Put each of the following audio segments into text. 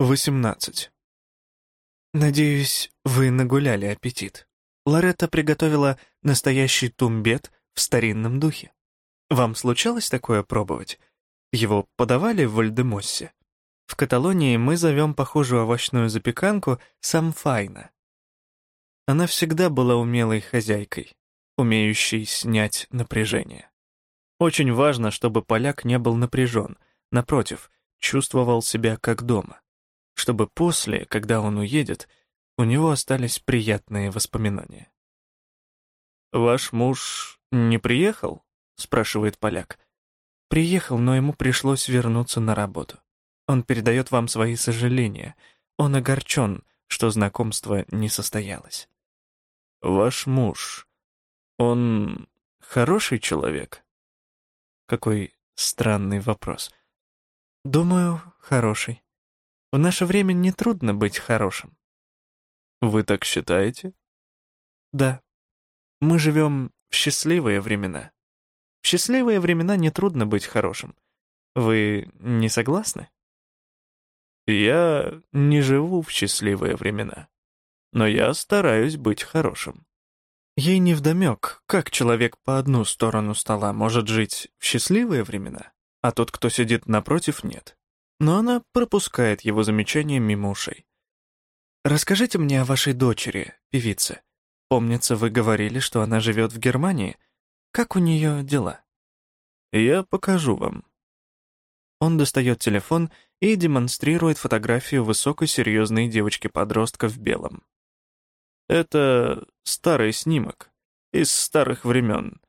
18. Надеюсь, вы нагуляли аппетит. Лоретта приготовила настоящий тумбет в старинном духе. Вам случалось такое пробовать? Его подавали в Вальдемоссе. В Каталонии мы зовем похожую овощную запеканку самфайна. Она всегда была умелой хозяйкой, умеющей снять напряжение. Очень важно, чтобы поляк не был напряжен, напротив, чувствовал себя как дома чтобы после, когда он уедет, у него остались приятные воспоминания. «Ваш муж не приехал?» — спрашивает поляк. «Приехал, но ему пришлось вернуться на работу. Он передает вам свои сожаления. Он огорчен, что знакомство не состоялось». «Ваш муж, он хороший человек?» Какой странный вопрос. «Думаю, хороший». В наше время нетрудно быть хорошим. Вы так считаете? Да. Мы живем в счастливые времена. В счастливые времена нетрудно быть хорошим. Вы не согласны? Я не живу в счастливые времена, но я стараюсь быть хорошим. Ей невдомек, как человек по одну сторону стола может жить в счастливые времена, а тот, кто сидит напротив, нет но она пропускает его замечания мимо ушей. «Расскажите мне о вашей дочери, певице. Помнится, вы говорили, что она живет в Германии. Как у нее дела?» «Я покажу вам». Он достает телефон и демонстрирует фотографию высокой серьезной девочки-подростка в белом. Это старый снимок, из старых времен,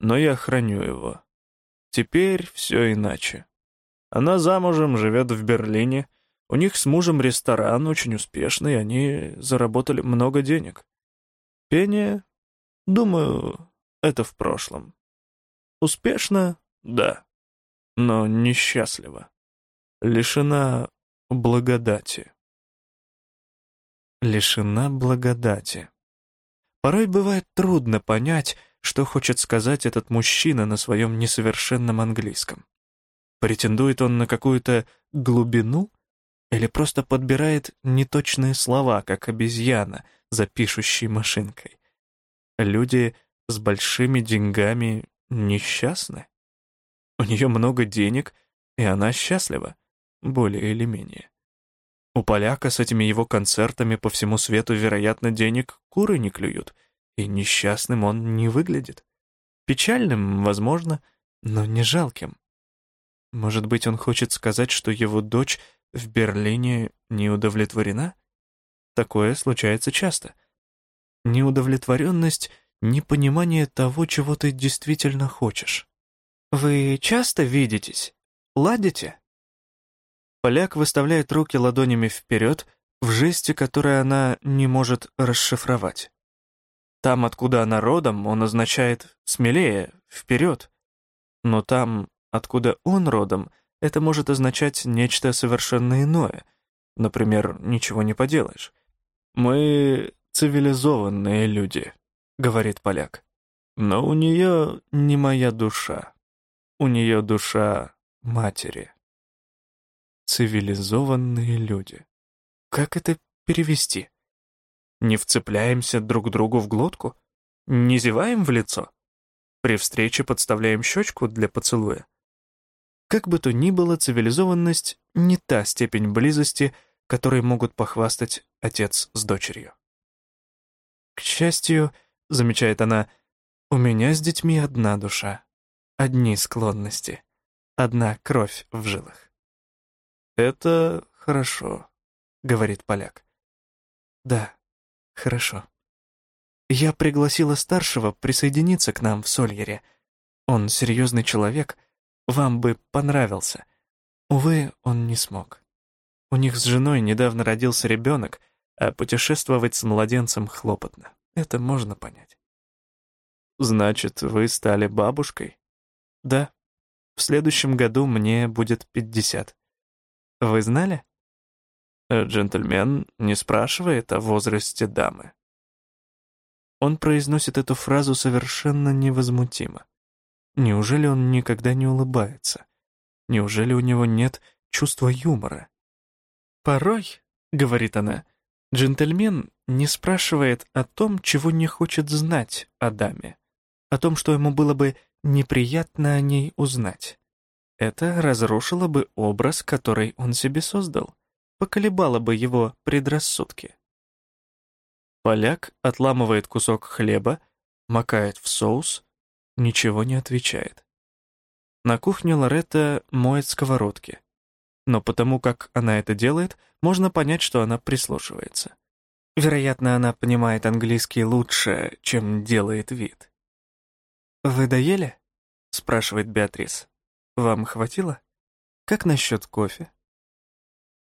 но я храню его. Теперь все иначе. Она замужем, живет в Берлине. У них с мужем ресторан очень успешный, они заработали много денег. Пение? Думаю, это в прошлом. Успешно? Да. Но несчастливо. Лишена благодати. Лишена благодати. Порой бывает трудно понять, что хочет сказать этот мужчина на своем несовершенном английском. Претендует он на какую-то глубину или просто подбирает неточные слова, как обезьяна за машинкой? Люди с большими деньгами несчастны? У нее много денег, и она счастлива, более или менее. У поляка с этими его концертами по всему свету, вероятно, денег куры не клюют, и несчастным он не выглядит. Печальным, возможно, но не жалким. Может быть, он хочет сказать, что его дочь в Берлине не удовлетворена? Такое случается часто. Неудовлетворенность — непонимание того, чего ты действительно хочешь. Вы часто видитесь? Ладите? Поляк выставляет руки ладонями вперед в жесте, который она не может расшифровать. Там, откуда она родом, он означает «смелее», «вперед». Но там, Откуда он родом, это может означать нечто совершенно иное. Например, ничего не поделаешь. «Мы цивилизованные люди», — говорит поляк. «Но у нее не моя душа. У нее душа матери». Цивилизованные люди. Как это перевести? Не вцепляемся друг другу в глотку? Не зеваем в лицо? При встрече подставляем щечку для поцелуя? Как бы то ни было, цивилизованность — не та степень близости, которой могут похвастать отец с дочерью. «К счастью, — замечает она, — у меня с детьми одна душа, одни склонности, одна кровь в жилах». «Это хорошо», — говорит поляк. «Да, хорошо. Я пригласила старшего присоединиться к нам в Сольере. Он серьезный человек — вам бы понравился. Увы, он не смог. У них с женой недавно родился ребенок, а путешествовать с младенцем хлопотно. Это можно понять. Значит, вы стали бабушкой? Да. В следующем году мне будет пятьдесят. Вы знали? Джентльмен не спрашивает о возрасте дамы. Он произносит эту фразу совершенно невозмутимо. Неужели он никогда не улыбается? Неужели у него нет чувства юмора? «Порой», — говорит она, — «джентльмен не спрашивает о том, чего не хочет знать о даме, о том, что ему было бы неприятно о ней узнать. Это разрушило бы образ, который он себе создал, поколебало бы его предрассудки. Поляк отламывает кусок хлеба, макает в соус, ничего не отвечает. На кухне Лоретта моет сковородки. Но потому как она это делает, можно понять, что она прислушивается. Вероятно, она понимает английский лучше, чем делает вид. «Вы доели?» — спрашивает Беатрис. «Вам хватило? Как насчет кофе?»